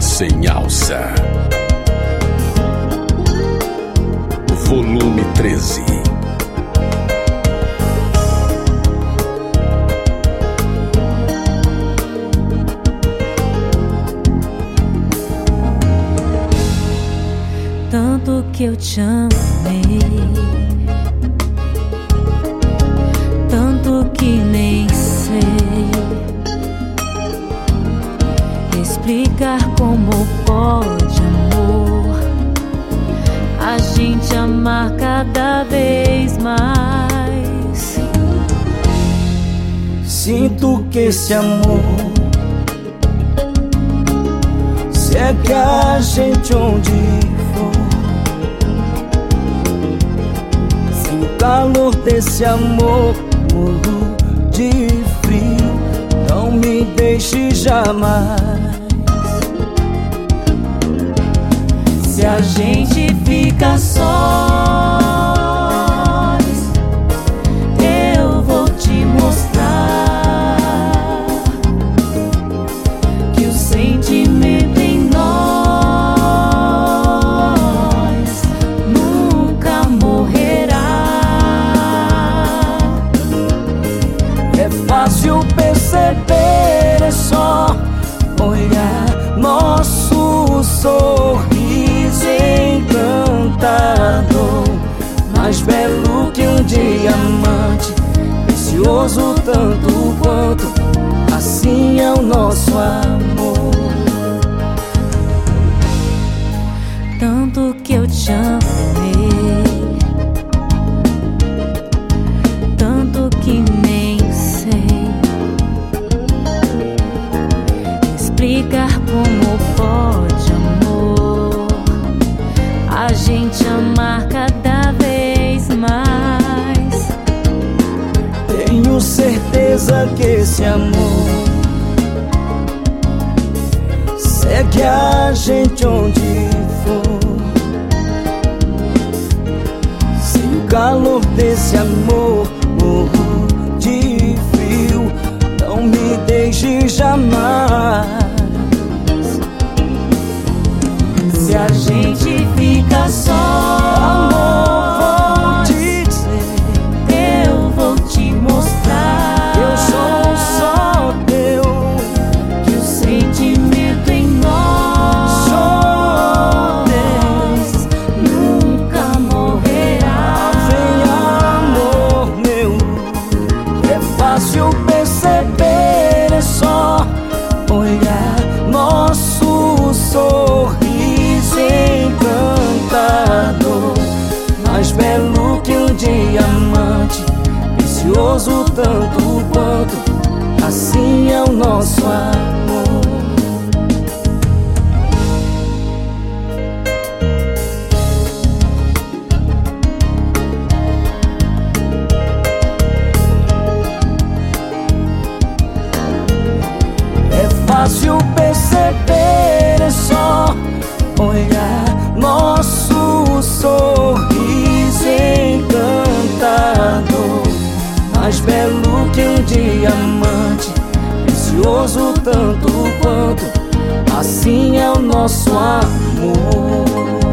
Sem alça. Volume 13. Tanto que eu te amei, tanto que nem pode amor a gente amar cada vez mais. Sinto que esse amor segue a gente onde for. Sem o calor desse amor, morro de frio. Não me deixe jamais. Se a gente fica sós, eu vou te mostrar que o sentimento em nós nunca morrerá. É fácil perceber, é só olhar nosso sorriso precioso tanto quanto, assim é o nosso amor. Tanto que eu te amei, tanto que nem sei explicar como pode amor a gente amar que esse amor segue a gente onde for. Sem o calor desse amor, fácil perceber, é só olhar nosso sorriso encantador, mais belo que um diamante, precioso tanto quanto, assim é o nosso amor.